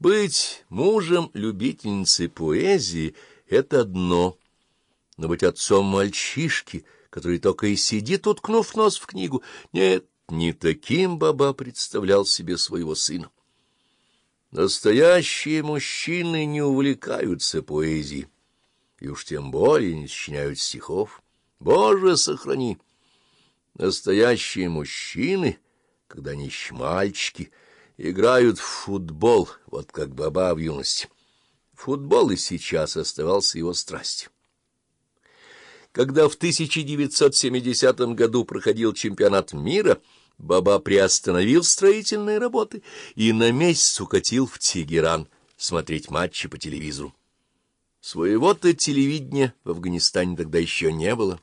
Быть мужем любительницы поэзии — это одно, но быть отцом мальчишки, который только и сидит, уткнув нос в книгу, нет, не таким баба представлял себе своего сына. Настоящие мужчины не увлекаются поэзией, и уж тем более не сочиняют стихов. Боже, сохрани! Настоящие мужчины, когда они мальчики, играют в футбол, вот как баба в юности. Футбол и сейчас оставался его страстью. Когда в 1970 году проходил чемпионат мира, Баба приостановил строительные работы и на месяц укатил в Тегеран смотреть матчи по телевизору. Своего-то телевидения в Афганистане тогда еще не было.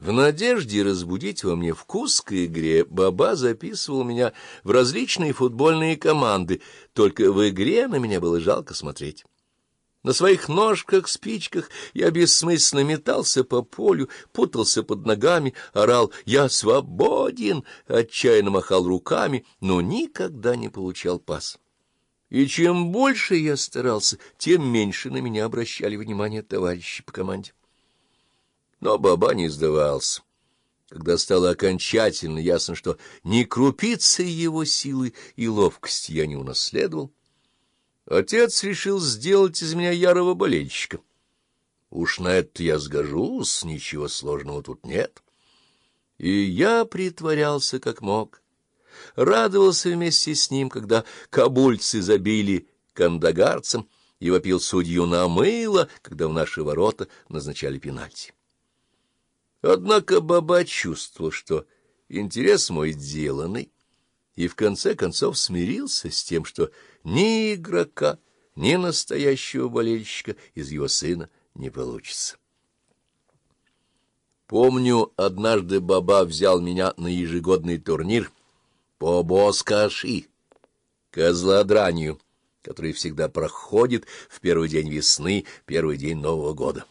В надежде разбудить во мне вкус к игре, Баба записывал меня в различные футбольные команды, только в игре на меня было жалко смотреть. На своих ножках, спичках я бессмысленно метался по полю, путался под ногами, орал «Я свободен!», отчаянно махал руками, но никогда не получал пас. И чем больше я старался, тем меньше на меня обращали внимание товарищи по команде. Но Баба не сдавался. Когда стало окончательно ясно, что ни крупицы его силы и ловкости я не унаследовал, Отец решил сделать из меня ярого болельщика. Уж на это я сгожусь, ничего сложного тут нет. И я притворялся как мог. Радовался вместе с ним, когда кабульцы забили кандагарцам, и вопил судью на мыло, когда в наши ворота назначали пенальти. Однако Баба чувствовал, что интерес мой деланный, и в конце концов смирился с тем, что ни игрока, ни настоящего болельщика из его сына не получится. Помню, однажды Баба взял меня на ежегодный турнир по боскаши, козлодранию, который всегда проходит в первый день весны, первый день Нового года.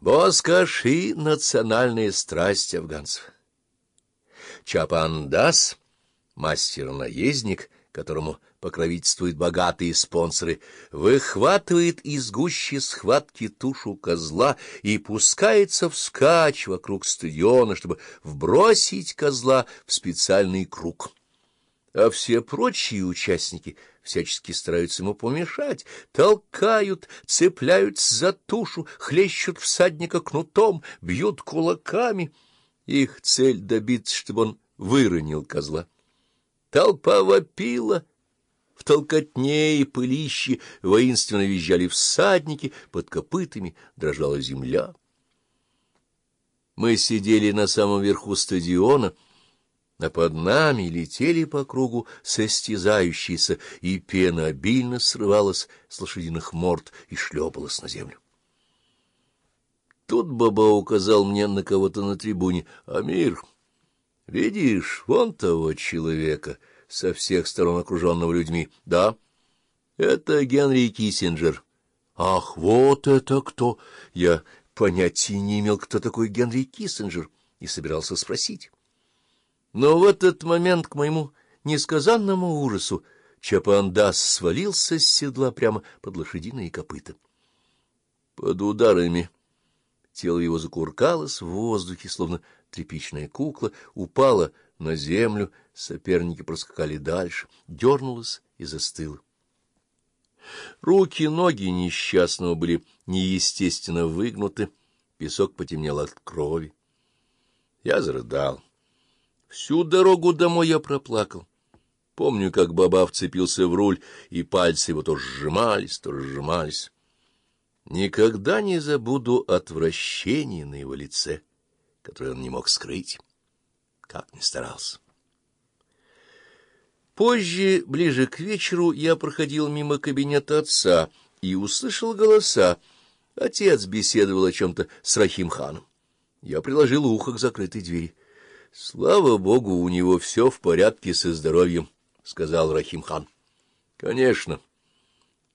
Боскаши — национальная страсть афганцев. Чапандас — мастер-наездник — которому покровительствуют богатые спонсоры, выхватывает из гущи схватки тушу козла и пускается вскачь вокруг стадиона, чтобы вбросить козла в специальный круг. А все прочие участники всячески стараются ему помешать, толкают, цепляются за тушу, хлещут всадника кнутом, бьют кулаками. Их цель добиться, чтобы он выронил козла. Толпа вопила. В толкотне и пылище воинственно визжали всадники, под копытами дрожала земля. Мы сидели на самом верху стадиона, а под нами летели по кругу состязающиеся, и пена обильно срывалась с лошадиных морд и шлепалась на землю. Тут Баба указал мне на кого-то на трибуне. «Амир!» Видишь, вон того человека, со всех сторон окруженного людьми. Да, это Генри Киссинджер. Ах, вот это кто! Я понятия не имел, кто такой Генри Киссинджер, и собирался спросить. Но в этот момент, к моему несказанному ужасу, Чапандас свалился с седла прямо под лошадиные копыта. Под ударами тело его закуркалось в воздухе, словно тряпичная кукла упала на землю, соперники проскакали дальше, дернулась и застыла. Руки, ноги несчастного были неестественно выгнуты, песок потемнел от крови. Я зарыдал. Всю дорогу домой я проплакал. Помню, как баба вцепился в руль, и пальцы его то сжимались, то разжимались. Никогда не забуду отвращение на его лице которую он не мог скрыть, как ни старался. Позже, ближе к вечеру, я проходил мимо кабинета отца и услышал голоса. Отец беседовал о чем-то с Рахим-ханом. Я приложил ухо к закрытой двери. — Слава богу, у него все в порядке со здоровьем, — сказал Рахим-хан. — Конечно.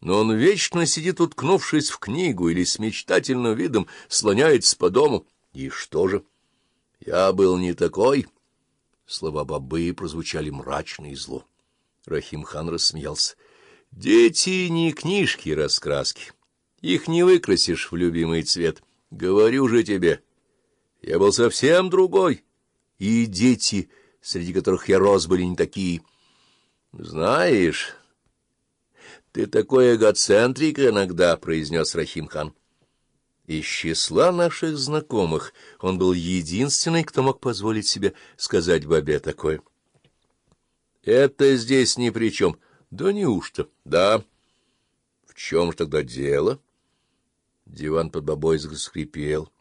Но он вечно сидит, уткнувшись в книгу, или с мечтательным видом слоняется по дому. И что же? — я был не такой. Слова бабы прозвучали мрачно и зло. Рахим-хан рассмеялся. — Дети не книжки раскраски. Их не выкрасишь в любимый цвет. Говорю же тебе, я был совсем другой. И дети, среди которых я рос, были не такие. Знаешь, ты такой эгоцентрик иногда, — произнес Рахим-хан. Из числа наших знакомых он был единственный, кто мог позволить себе сказать бабе такое. — Это здесь ни при чем. — Да неужто? — Да. — В чем же тогда дело? Диван под бабой заскрипел.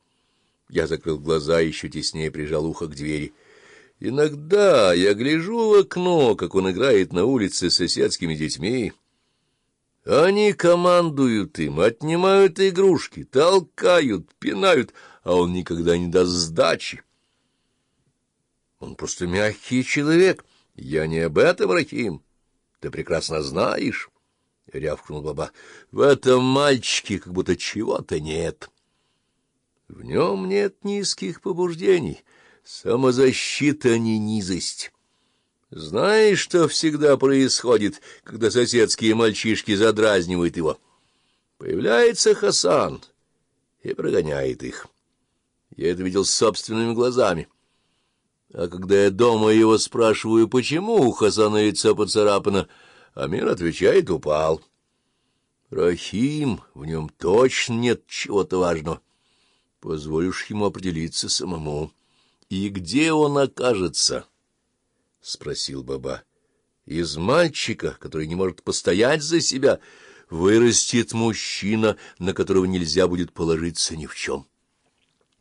Я закрыл глаза и еще теснее прижал ухо к двери. Иногда я гляжу в окно, как он играет на улице с соседскими детьми. Они командуют им, отнимают игрушки, толкают, пинают, а он никогда не даст сдачи. Он просто мягкий человек. Я не об этом, Рахим. Ты прекрасно знаешь, — рявкнул баба. — В этом мальчике как будто чего-то нет. В нем нет низких побуждений. Самозащита не низость. Знаешь, что всегда происходит, когда соседские мальчишки задразнивают его? Появляется Хасан и прогоняет их. Я это видел собственными глазами. А когда я дома его спрашиваю, почему у Хасана яйцо поцарапано, Амир отвечает, упал. Рахим, в нем точно нет чего-то важного. Позволишь ему определиться самому. И где он окажется? —— спросил Баба. — Из мальчика, который не может постоять за себя, вырастет мужчина, на которого нельзя будет положиться ни в чем.